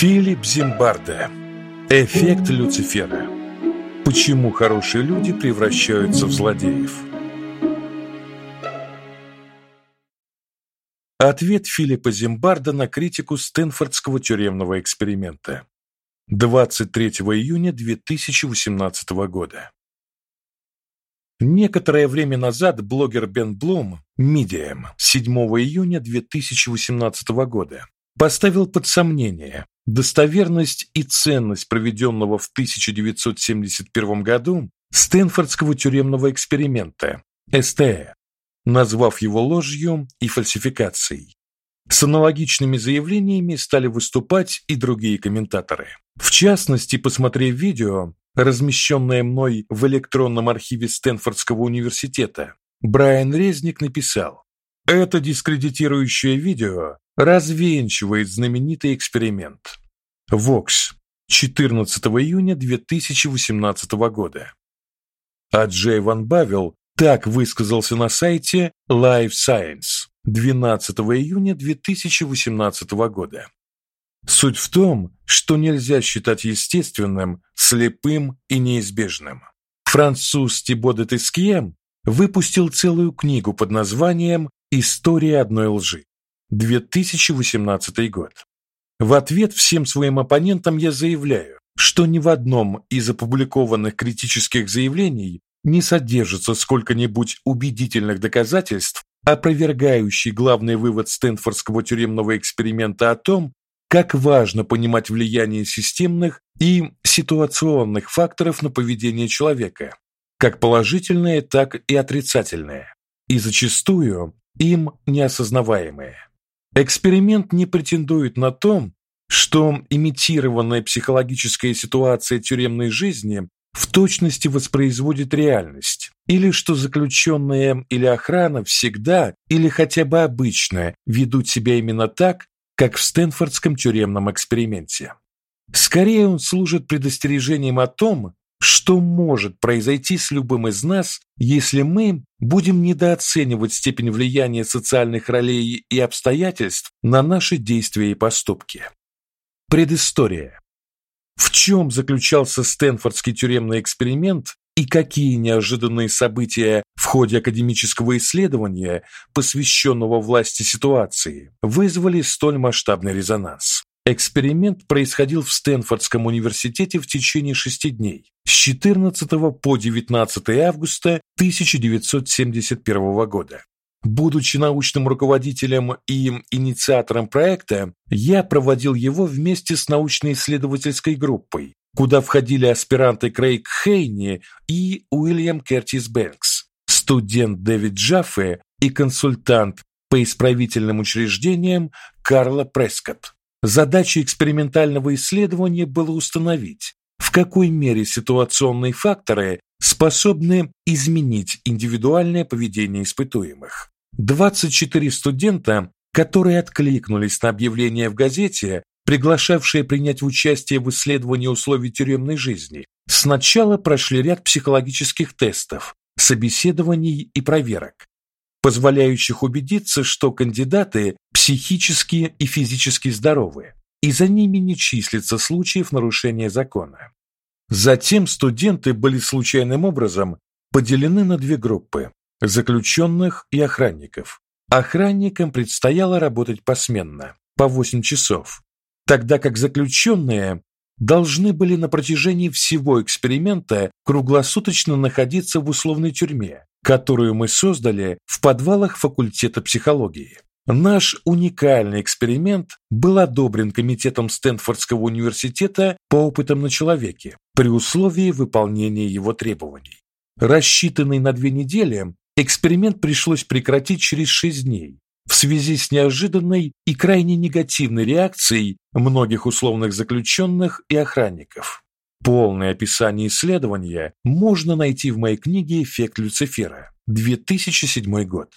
Филипп Зимбарде. Эффект Люцифера. Почему хорошие люди превращаются в злодеев? Ответ Филиппа Зимбарда на критику Стэнфордского тюремного эксперимента. 23 июня 2018 года. Некоторое время назад блогер Бен Блум, Medium, 7 июня 2018 года, поставил под сомнение достоверность и ценность проведенного в 1971 году Стэнфордского тюремного эксперимента СТЭ, назвав его ложью и фальсификацией. С аналогичными заявлениями стали выступать и другие комментаторы. В частности, посмотрев видео, размещенное мной в электронном архиве Стэнфордского университета, Брайан Резник написал: "Это дискредитирующее видео развенчивает знаменитый эксперимент. Vox, 14 июня 2018 года. А Джей Ван Бавел так высказался на сайте Life Science 12 июня 2018 года. Суть в том, что нельзя считать естественным, слепым и неизбежным. Француз Тибо де Тескье выпустил целую книгу под названием История одной лжи. 2018 год. В ответ всем своим оппонентам я заявляю, что ни в одном из опубликованных критических заявлений не содержится сколько-нибудь убедительных доказательств, опровергающих главный вывод Стэнфордского тюремного эксперимента о том, как важно понимать влияние системных и ситуационных факторов на поведение человека, как положительное, так и отрицательное, и зачастую им неосознаваемое. Эксперимент не претендует на то, что имитированная психологическая ситуация тюремной жизни в точности воспроизводит реальность, или что заключенные или охрана всегда или хотя бы обычно ведут себя именно так, как в Стэнфордском тюремном эксперименте. Скорее он служит предостережением о том, что может произойти с любым из нас, если мы будем недооценивать степень влияния социальных ролей и обстоятельств на наши действия и поступки? Предыстория. В чем заключался Стэнфордский тюремный эксперимент и какие неожиданные события в ходе академического исследования, посвященного власти ситуации, вызвали столь масштабный резонанс? Эксперимент происходил в Стэнфордском университете в течение шести дней, с 14 по 19 августа 1971 года. Будучи научным руководителем и инициатором проекта, я проводил его вместе с научно-исследовательской группой, куда входили аспиранты Крейг Хейни и Уильям Кертис Бэнкс, студент Дэвид Джаффе и консультант по исправительным учреждениям Карла Прескотт. Задачей экспериментального исследования было установить, в какой мере ситуационные факторы способны изменить индивидуальное поведение испытуемых. 24 студента, которые откликнулись на объявление в газете, приглашавшие принять участие в исследовании условий тюремной жизни, сначала прошли ряд психологических тестов, собеседований и проверок, позволяющих убедиться, что кандидаты психически и физически здоровы, и за ними не числится случаев нарушения закона. Затем студенты были случайным образом поделены на две группы: заключенных и охранников. Охранникам предстояло работать посменно, по 8 часов, тогда как заключенные должны были на протяжении всего эксперимента круглосуточно находиться в условной тюрьме, которую мы создали в подвалах факультета психологии. Наш уникальный эксперимент был одобрен комитетом Стэнфордского университета по опытам на человеке при условии выполнения его требований. Рассчитанный на две недели, эксперимент пришлось прекратить через шесть дней в связи с неожиданной и крайне негативной реакцией многих условных заключенных и охранников. Полное описание исследования можно найти в моей книге Эффект Люцифера, 2007 год.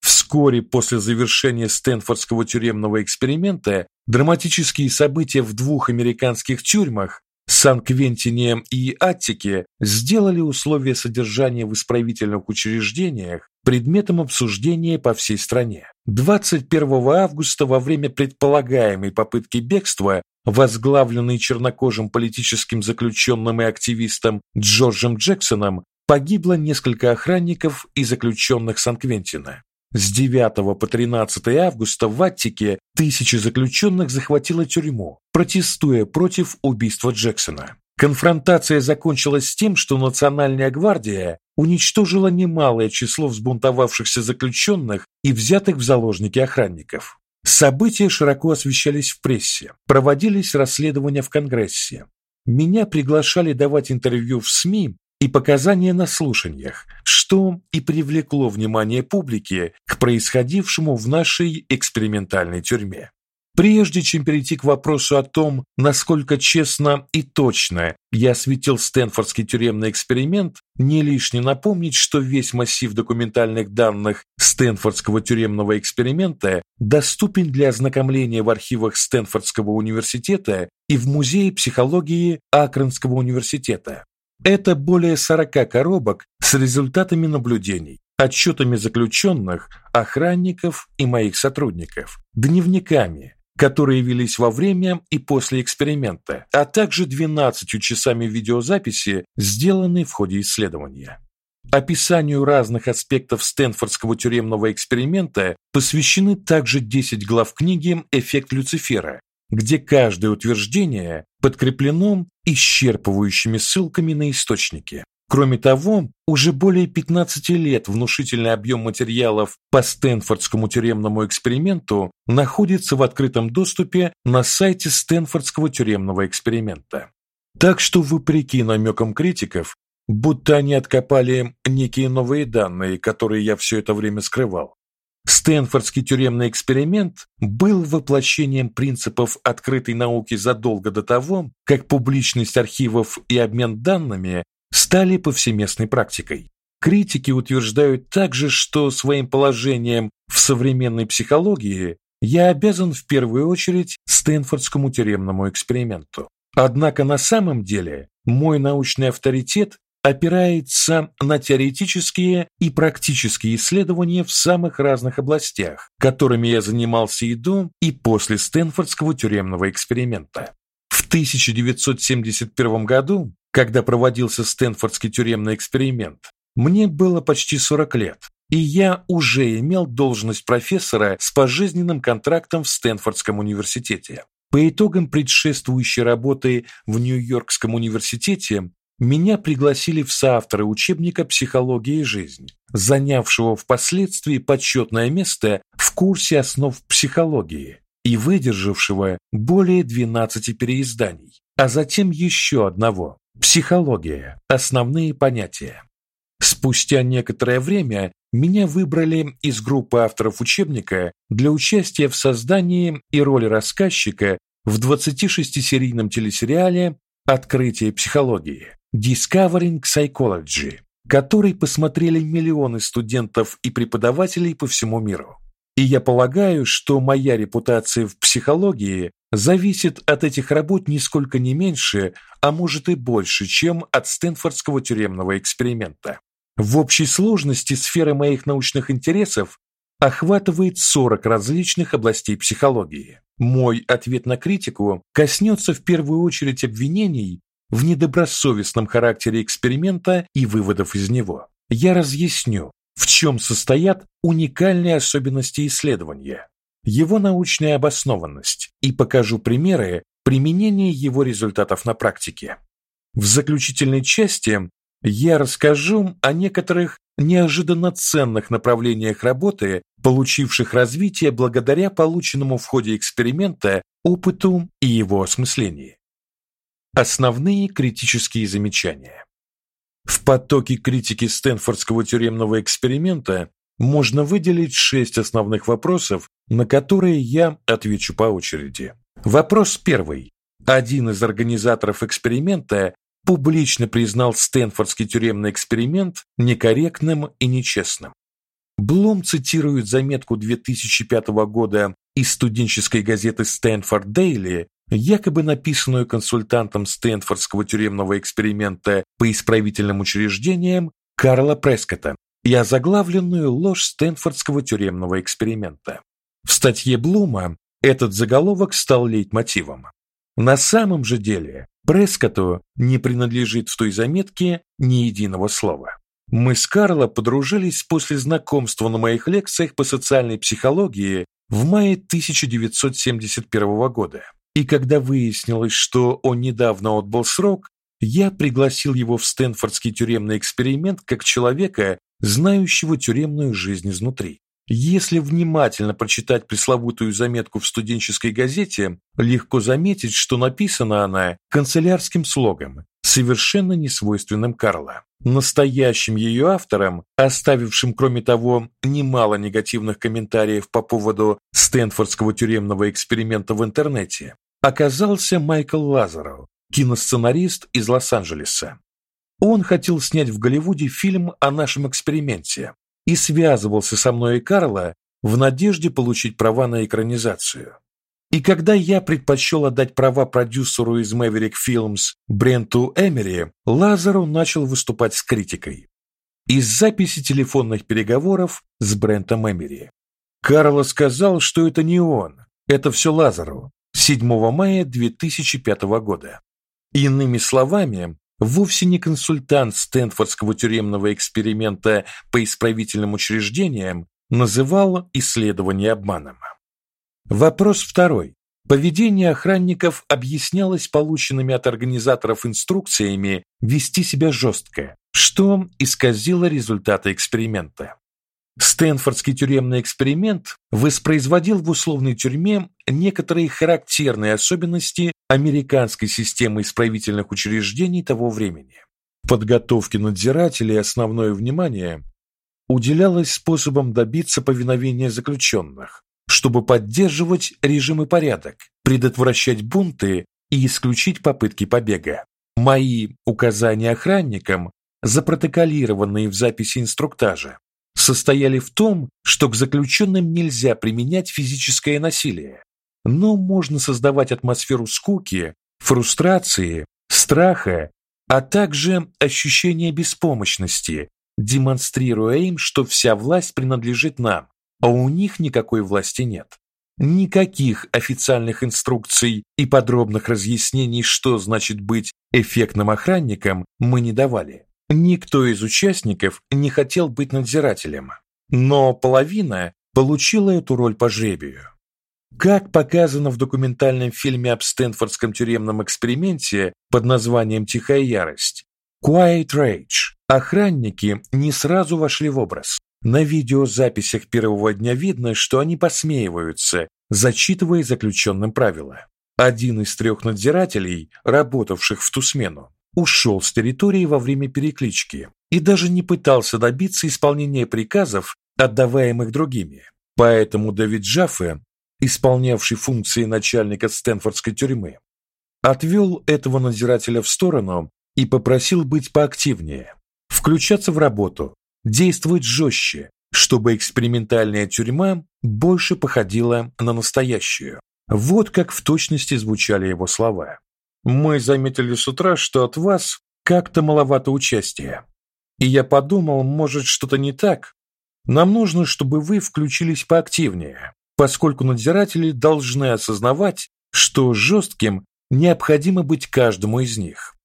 Вскоре после завершения Стэнфордского тюремного эксперимента драматические события в двух американских тюрьмах Сан-Квентине и Аттике сделали условия содержания в исправительных учреждениях предметом обсуждения по всей стране. 21 августа во время предполагаемой попытки бегства, возглавленной чернокожим политическим заключенным и активистом Джорджем Джексоном, погибло несколько охранников и заключенных Сан-Квентина. С 9 по 13 августа в Аттике тысячи заключенных захватило тюрьму, протестуя против убийства Джексона. Конфронтация закончилась тем, что Национальная гвардия уничтожила немалое число взбунтовавшихся заключенных и взятых в заложники охранников. События широко освещались в прессе, проводились расследования в Конгрессе. Меня приглашали давать интервью в СМИ и показания на слушаниях, что и привлекло внимание публики к происходившему в нашей экспериментальной тюрьме. Прежде чем перейти к вопросу о том, насколько честно и точно я осветил Стэнфордский тюремный эксперимент, не лишне напомнить, что весь массив документальных данных Стэнфордского тюремного эксперимента доступен для ознакомления в архивах Стэнфордского университета и в Музее психологии Акронского университета. Это более 40 коробок с результатами наблюдений, отчетами заключенных, охранников и моих сотрудников, дневниками, которые велись во время и после эксперимента, а также 12 часами видеозаписи, сделанной в ходе исследования. Описанию разных аспектов Стэнфордского тюремного эксперимента посвящены также 10 глав книги Эффект Люцифера, где каждое утверждение подкреплено исчерпывающими ссылками на источники. Кроме того, уже более 15 лет внушительный объем материалов по Стэнфордскому тюремному эксперименту находится в открытом доступе на сайте Стэнфордского тюремного эксперимента. Так что вопреки намекам критиков, будто они откопали некие новые данные, которые я все это время скрывал, Стэнфордский тюремный эксперимент был воплощением принципов открытой науки задолго до того, как публичность архивов и обмен данными стали повсеместной практикой. Критики утверждают также, что своим положением в современной психологии я обязан в первую очередь Стэнфордскому тюремному эксперименту. Однако на самом деле мой научный авторитет опирается на теоретические и практические исследования в самых разных областях, которыми я занимался и до, и после Стэнфордского тюремного эксперимента. В 1971 году, когда проводился Стэнфордский тюремный эксперимент, мне было почти 40 лет, и я уже имел должность профессора с пожизненным контрактом в Стэнфордском университете. По итогам предшествующей работы в Нью-Йоркском университете меня пригласили в соавторы учебника Психология и жизнь, занявшего впоследствии почетное место в курсе основ психологии и выдержавшего более 12 переизданий, а затем еще одного Психология. Основные понятия. Спустя некоторое время меня выбрали из группы авторов учебника для участия в создании и роли рассказчика в 26-серийном телесериале Открытие психологии. Discovering Psychology, который посмотрели миллионы студентов и преподавателей по всему миру. И я полагаю, что моя репутация в психологии зависит от этих работ нисколько не меньше, а может и больше, чем от Стэнфордского тюремного эксперимента. В общей сложности сфера моих научных интересов охватывает 40 различных областей психологии. Мой ответ на критику коснется в первую очередь обвинений, в недобросовестном характере эксперимента и выводов из него. Я разъясню, в чем состоят уникальные особенности исследования, его научная обоснованность и покажу примеры применения его результатов на практике. В заключительной части я расскажу о некоторых неожиданно ценных направлениях работы, получивших развитие благодаря полученному в ходе эксперимента опыту и его осмыслению. Основные критические замечания. В потоке критики Стэнфордского тюремного эксперимента можно выделить шесть основных вопросов, на которые я отвечу по очереди. Вопрос первый. Один из организаторов эксперимента публично признал Стэнфордский тюремный эксперимент некорректным и нечестным. Блум цитирует заметку 2005 года из студенческой газеты Stanford Daily, якобы написанную консультантом Стэнфордского тюремного эксперимента по исправительным учреждениям Карла Прескотта и озаглавленную ложь Стэнфордского тюремного эксперимента. В статье Блума этот заголовок стал лейтмотивом. На самом же деле Прескотту не принадлежит в той заметке ни единого слова. Мы с Карло подружились после знакомства на моих лекциях по социальной психологии в мае 1971 года. И когда выяснилось, что он недавно отбыл срок, я пригласил его в Стэнфордский тюремный эксперимент как человека, знающего тюремную жизнь изнутри. Если внимательно прочитать пресловутую заметку в студенческой газете, легко заметить, что написана она канцелярским слогом, совершенно несвойственным Карла. Настоящим ее автором, оставившим, кроме того, немало негативных комментариев по поводу Стэнфордского тюремного эксперимента в интернете, оказался Майкл Лазаров, киносценарист из Лос-Анджелеса. Он хотел снять в Голливуде фильм о нашем эксперименте, и связывался со мной и Карла в надежде получить права на экранизацию. И когда я предпочел отдать права продюсеру из Maverick Films Бренту Эмери, Лазару начал выступать с критикой. Из записи телефонных переговоров с Брентом Эмери. Карло сказал, что это не он, это все Лазару. 7 мая 2005 года. Иными словами, вовсе не консультант Стэнфордского тюремного эксперимента по исправительным учреждениям называл исследование обманом. Вопрос второй. Поведение охранников объяснялось полученными от организаторов инструкциями вести себя жестко, что исказило результаты эксперимента. Стэнфордский тюремный эксперимент воспроизводил в условной тюрьме некоторые характерные особенности американской системы исправительных учреждений того времени. Подготовке надзирателей основное внимание уделялось способам добиться повиновения заключенных, чтобы поддерживать режим и порядок, предотвращать бунты и исключить попытки побега. Мои указания охранникам, запротоколированные в записи инструктажа, состояли в том, что к заключенным нельзя применять физическое насилие, но можно создавать атмосферу скуки, фрустрации, страха, а также ощущения беспомощности, демонстрируя им, что вся власть принадлежит нам, а у них никакой власти нет. Никаких официальных инструкций и подробных разъяснений, что значит быть эффектным охранником, мы не давали. Никто из участников не хотел быть надзирателем, но половина получила эту роль по жребию. Как показано в документальном фильме об Стэнфордском тюремном эксперименте под названием Тихая ярость, Quiet Rage, охранники не сразу вошли в образ. На видеозаписях первого дня видно, что они посмеиваются, зачитывая заключенным правила. Один из трех надзирателей, работавших в ту смену, ушел с территории во время переклички и даже не пытался добиться исполнения приказов, отдаваемых другими. Поэтому Дэвид Джаффе, исполнявший функции начальника Стэнфордской тюрьмы, отвел этого надзирателя в сторону и попросил быть поактивнее, включаться в работу, действовать жестче, чтобы экспериментальная тюрьма больше походила на настоящую. Вот как в точности звучали его слова. Мы заметили с утра, что от вас как-то маловато участия. И я подумал, может, что-то не так. Нам нужно, чтобы вы включились поактивнее, поскольку надзиратели должны осознавать, что жестким необходимо быть каждому из них.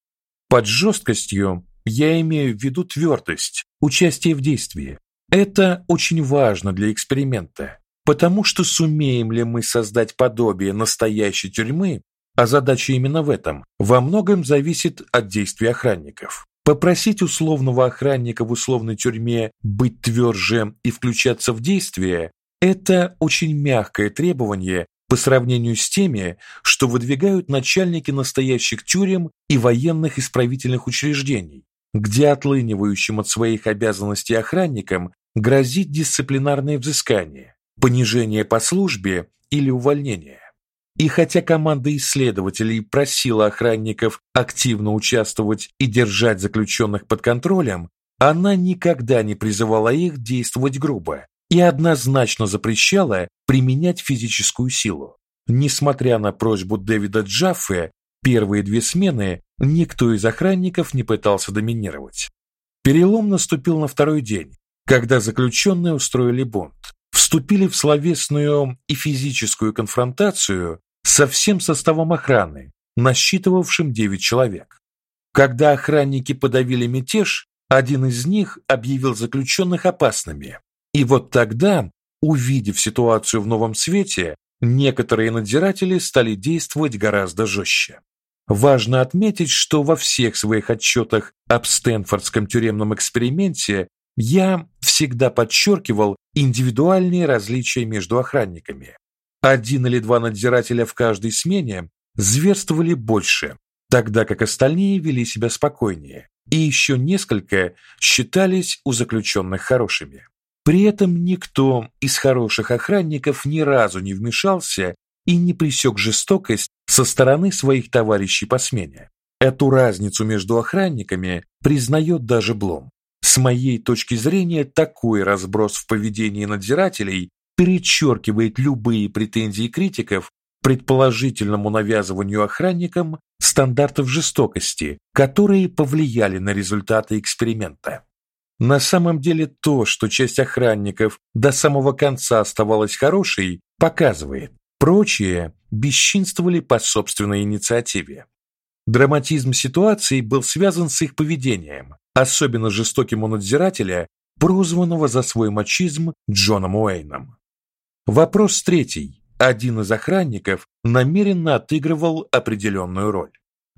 Под жесткостью я имею в виду твердость, участие в действии. Это очень важно для эксперимента, потому что сумеем ли мы создать подобие настоящей тюрьмы, а задача именно в этом, во многом зависит от действий охранников. Попросить условного охранника в условной тюрьме быть тверже и включаться в действие это очень мягкое требование по сравнению с теми, что выдвигают начальники настоящих тюрем и военных исправительных учреждений, где отлынивающим от своих обязанностей охранникам грозит дисциплинарное взыскание, понижение по службе или увольнение. И хотя команда исследователей просила охранников активно участвовать и держать заключенных под контролем, она никогда не призывала их действовать грубо и однозначно запрещала применять физическую силу. несмотря на просьбу Дэвида Джаффе, первые две смены никто из охранников не пытался доминировать. Перелом наступил на второй день, когда заключенные устроили бунт, вступили в словесную и физическую конфронтацию со всем составом охраны, насчитывавшим 9 человек. Когда охранники подавили мятеж, один из них объявил заключенных опасными. И вот тогда, увидев ситуацию в новом свете, некоторые надзиратели стали действовать гораздо жестче. Важно отметить, что во всех своих отчетах об Стэнфордском тюремном эксперименте я всегда подчеркивал индивидуальные различия между охранниками. Один или два надзирателя в каждой смене зверствовали больше, тогда как остальные вели себя спокойнее, и еще несколько считались у заключенных хорошими. При этом никто из хороших охранников ни разу не вмешался и не пресек жестокость со стороны своих товарищей по смене. Эту разницу между охранниками признает даже Блом. С моей точки зрения, такой разброс в поведении надзирателей перечеркивает любые претензии критиков предположительному навязыванию охранникам стандартов жестокости, которые повлияли на результаты эксперимента. На самом деле то, что часть охранников до самого конца оставалась хорошей, показывает, прочие бесчинствовали по собственной инициативе. Драматизм ситуации был связан с их поведением, особенно жестоким у надзирателя, прозванного за свой мачизм Джоном Уэйном. Вопрос третий один из охранников намеренно отыгрывал определенную роль.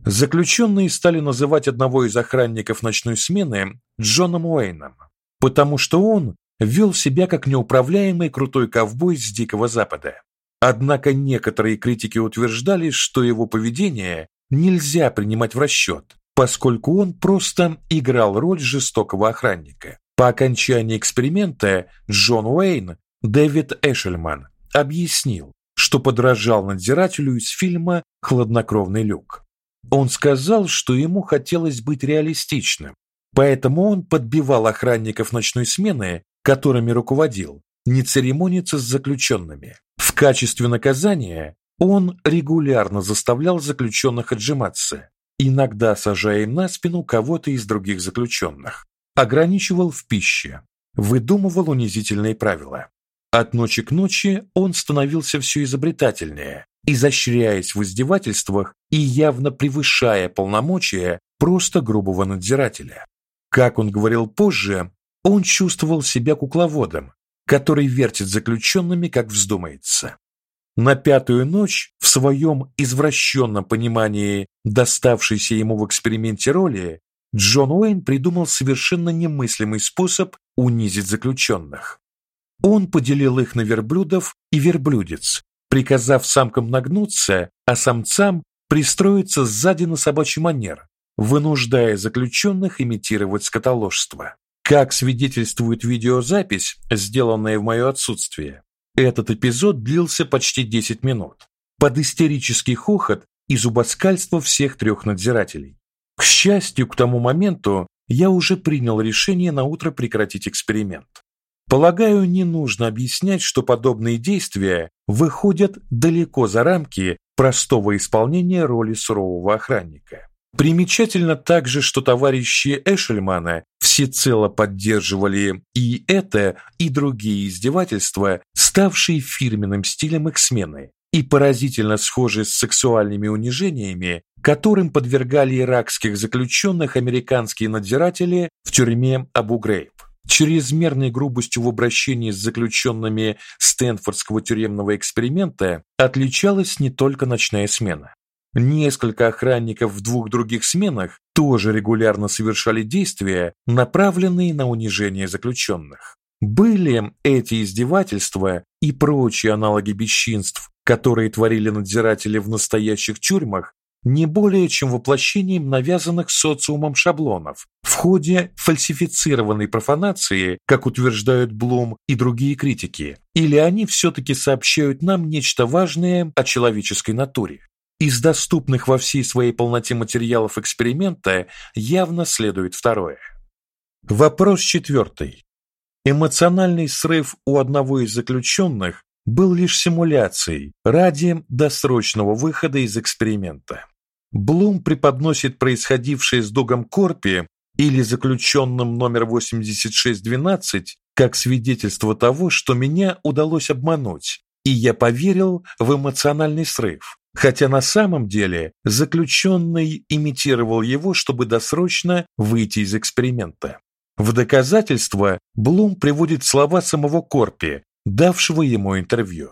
Заключенные стали называть одного из охранников ночной смены Джоном Уэйном, потому что он вел себя как неуправляемый крутой ковбой с Дикого Запада. Однако некоторые критики утверждали, что его поведение нельзя принимать в расчет, поскольку он просто играл роль жестокого охранника. По окончании эксперимента Джон Уэйн, Дэвид Эшельман, объяснил, что подражал надзирателю из фильма Хладнокровный люк. Он сказал, что ему хотелось быть реалистичным, поэтому он подбивал охранников ночной смены, которыми руководил, не церемониться с заключенными. В качестве наказания он регулярно заставлял заключенных отжиматься, иногда сажая им на спину кого-то из других заключенных, ограничивал в пище, выдумывал унизительные правила. От ночи к ночи он становился все изобретательнее, изощряясь в издевательствах и явно превышая полномочия просто грубого надзирателя. Как он говорил позже, он чувствовал себя кукловодом, который вертит заключенными, как вздумается. На пятую ночь в своем извращенном понимании доставшейся ему в эксперименте роли Джон Уэйн придумал совершенно немыслимый способ унизить заключенных. Он поделил их на верблюдов и верблюдец, приказав самкам нагнуться, а самцам пристроиться сзади на собачий манер, вынуждая заключенных имитировать скотоложство. Как свидетельствует видеозапись, сделанная в мое отсутствие, этот эпизод длился почти 10 минут. Под истерический хохот и зубоскальство всех трех надзирателей. К счастью, к тому моменту я уже принял решение на утро прекратить эксперимент. Полагаю, не нужно объяснять, что подобные действия выходят далеко за рамки простого исполнения роли сурового охранника. Примечательно также, что товарищи Эшельмана всецело поддерживали и это, и другие издевательства, ставшие фирменным стилем их смены, и поразительно схожие с сексуальными унижениями, которым подвергали иракских заключенных американские надзиратели в тюрьме Абу-Грейб. Чрезмерной грубостью в обращении с заключенными Стэнфордского тюремного эксперимента отличалась не только ночная смена. Несколько охранников в двух других сменах тоже регулярно совершали действия, направленные на унижение заключенных. Были эти издевательства и прочие аналоги бесчинств, которые творили надзиратели в настоящих тюрьмах, не более чем воплощением навязанных социумом шаблонов в ходе фальсифицированной профанации, как утверждают Блум и другие критики, или они все таки сообщают нам нечто важное о человеческой натуре. Из доступных во всей своей полноте материалов эксперимента явно следует второе. Вопрос четвертый. Эмоциональный срыв у одного из заключенных был лишь симуляцией ради досрочного выхода из эксперимента. Блум преподносит происходившее с Догом Корпи или заключенным номер 8612 как свидетельство того, что меня удалось обмануть, и я поверил в эмоциональный срыв. Хотя на самом деле заключенный имитировал его, чтобы досрочно выйти из эксперимента. В доказательство Блум приводит слова самого Корпи, давшего ему интервью.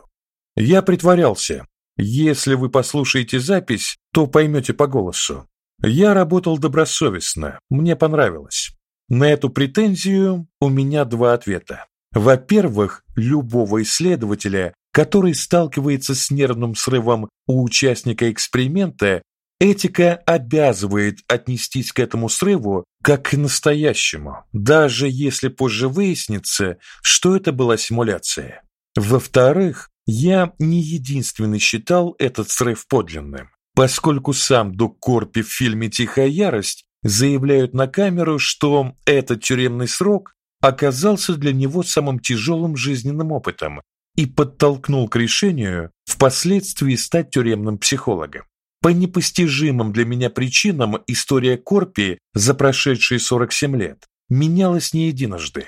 Я притворялся. Если вы послушаете запись, то поймете по голосу. Я работал добросовестно, мне понравилось. На эту претензию у меня два ответа. Во-первых, любого исследователя, который сталкивается с нервным срывом у участника эксперимента, этика обязывает отнестись к этому срыву как к настоящему, даже если позже выяснится, что это была симуляция. Во-вторых, я не единственный считал этот срыв подлинным, поскольку сам Дук Корпи в фильме Тихая ярость заявляет на камеру, что этот тюремный срок оказался для него самым тяжелым жизненным опытом и подтолкнул к решению впоследствии стать тюремным психологом. По непостижимым для меня причинам история Корпи за прошедшие 47 лет менялась не единожды.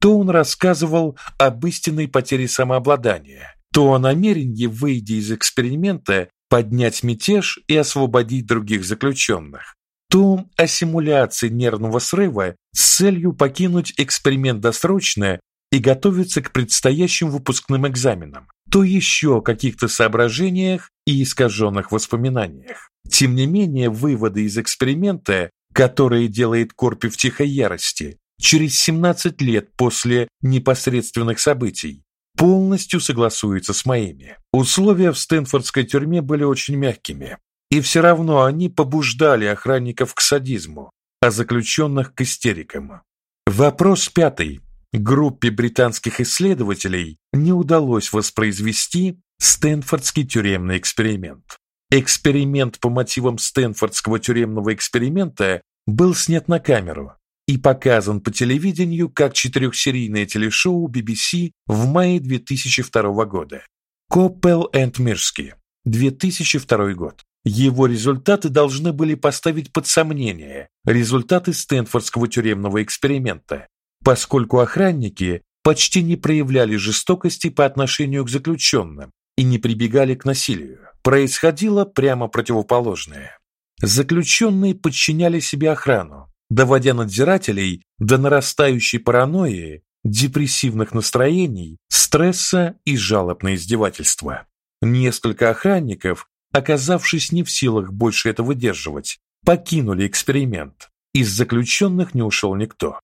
То он рассказывал об истинной потере самообладания, то о намерении, выйдя из эксперимента, поднять мятеж и освободить других заключенных, то о симуляции нервного срыва с целью покинуть эксперимент досрочно и готовиться к предстоящим выпускным экзаменам, то еще о каких-то соображениях и искаженных воспоминаниях. Тем не менее, выводы из эксперимента, которые делает Корпи в тихой ярости, через 17 лет после непосредственных событий, полностью согласуются с моими. Условия в Стэнфордской тюрьме были очень мягкими, и все равно они побуждали охранников к садизму, а заключенных к истерикам. Вопрос пятый. Группе британских исследователей не удалось воспроизвести Стэнфордский тюремный эксперимент. Эксперимент по мотивам Стэнфордского тюремного эксперимента был снят на камеру и показан по телевидению как четырехсерийное телешоу BBC в мае 2002 года. Коппел энд Мирски, 2002 год. Его результаты должны были поставить под сомнение результаты Стэнфордского тюремного эксперимента, поскольку охранники почти не проявляли жестокости по отношению к заключенным и не прибегали к насилию. Происходило прямо противоположное. Заключенные подчиняли себе охрану, доводя надзирателей до нарастающей паранойи, депрессивных настроений, стресса и жалоб на издевательства. Несколько охранников, оказавшись не в силах больше это выдерживать, покинули эксперимент. Из заключенных не ушел никто.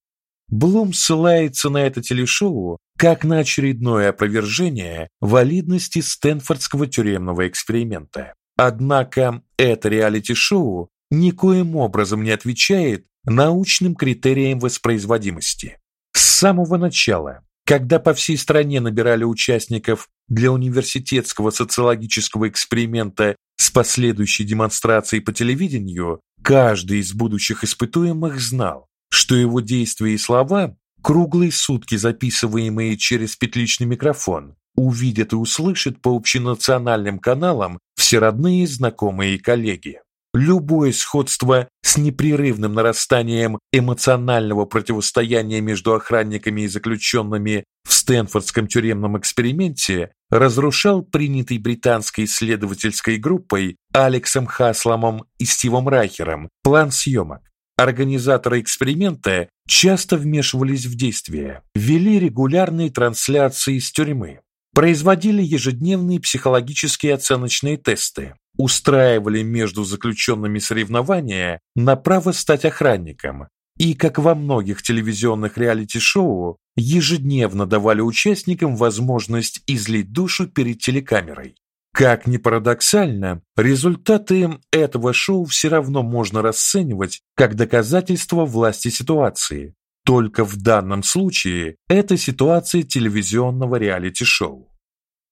Блум ссылается на это телешоу как на очередное опровержение валидности Стэнфордского тюремного эксперимента. Однако это реалити-шоу никоим образом не отвечает научным критериям воспроизводимости. С самого начала, когда по всей стране набирали участников для университетского социологического эксперимента с последующей демонстрацией по телевидению, каждый из будущих испытуемых знал, что его действия и слова, круглые сутки записываемые через петличный микрофон, увидят и услышат по общенациональным каналам все родные, знакомые и коллеги. Любое сходство с непрерывным нарастанием эмоционального противостояния между охранниками и заключенными в Стэнфордском тюремном эксперименте разрушал принятый британской исследовательской группой Алексом Хасламом и Стивом Райхером план съемок. Организаторы эксперимента часто вмешивались в действия, вели регулярные трансляции из тюрьмы, производили ежедневные психологические оценочные тесты, устраивали между заключенными соревнования на право стать охранником и, как во многих телевизионных реалити-шоу, ежедневно давали участникам возможность излить душу перед телекамерой. Как ни парадоксально, результаты этого шоу все равно можно расценивать как доказательство власти ситуации. Только в данном случае это ситуация телевизионного реалити-шоу.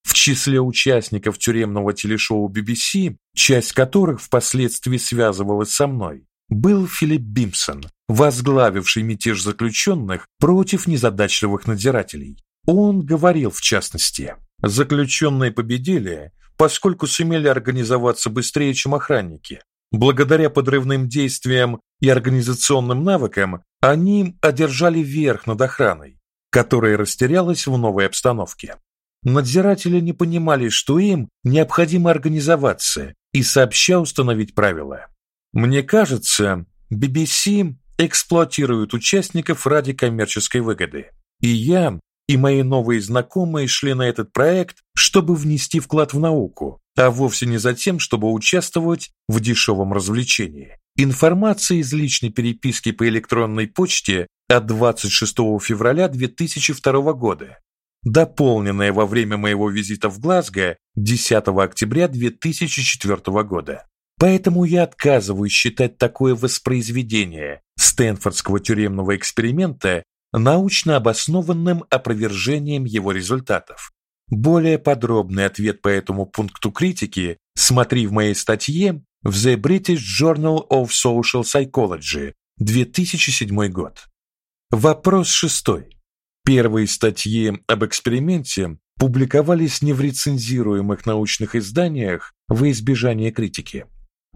В числе участников тюремного телешоу BBC, часть которых впоследствии связывалась со мной, был Филипп Бимсон, возглавивший мятеж заключенных против незадачливых надзирателей. Он говорил в частности: Заключенные победили, поскольку сумели организоваться быстрее, чем охранники. Благодаря подрывным действиям и организационным навыкам они одержали верх над охраной, которая растерялась в новой обстановке. Надзиратели не понимали, что им необходимо организоваться и сообща установить правила. Мне кажется, BBC эксплуатирует участников ради коммерческой выгоды. И я, и мои новые знакомые шли на этот проект, чтобы внести вклад в науку, а вовсе не за тем, чтобы участвовать в дешевом развлечении. Информация из личной переписки по электронной почте от 26 февраля 2002 года, дополненная во время моего визита в Глазго 10 октября 2004 года. Поэтому я отказываюсь считать такое воспроизведение Стэнфордского тюремного эксперимента научно обоснованным опровержением его результатов. Более подробный ответ по этому пункту критики смотри в моей статье в The British Journal of Social Psychology, 2007 год. Вопрос шестой. Первые статьи об эксперименте публиковались не в рецензируемых научных изданиях во избежание критики.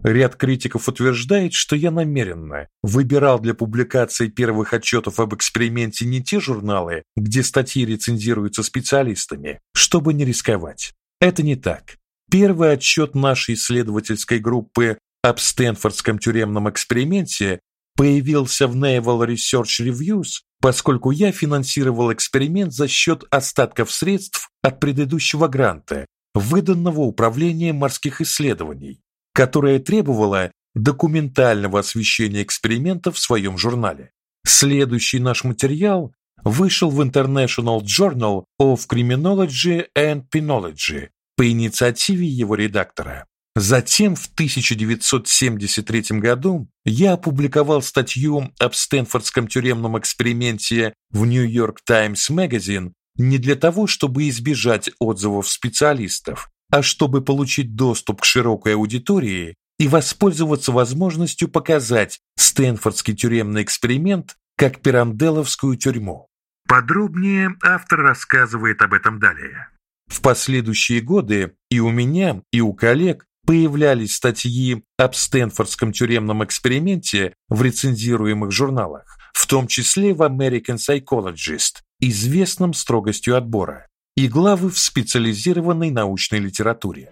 Ряд критиков утверждает, что я намеренно выбирал для публикации первых отчетов об эксперименте не те журналы, где статьи рецензируются специалистами, чтобы не рисковать. Это не так. Первый отчет нашей исследовательской группы об Стэнфордском тюремном эксперименте появился в Naval Research Reviews, поскольку я финансировал эксперимент за счет остатков средств от предыдущего гранта, выданного Управлением морских исследований которая требовала документального освещения эксперимента в своем журнале. Следующий наш материал вышел в International Journal of Criminology and Penology по инициативе его редактора. Затем в 1973 году я опубликовал статью об Стэнфордском тюремном эксперименте в New York Times Magazine не для того, чтобы избежать отзывов специалистов, а чтобы получить доступ к широкой аудитории и воспользоваться возможностью показать Стэнфордский тюремный эксперимент как Пиранделовскую тюрьму. Подробнее автор рассказывает об этом далее. В последующие годы и у меня, и у коллег появлялись статьи об Стэнфордском тюремном эксперименте в рецензируемых журналах, в том числе в American Psychologist, известном строгостью отбора и главы в специализированной научной литературе.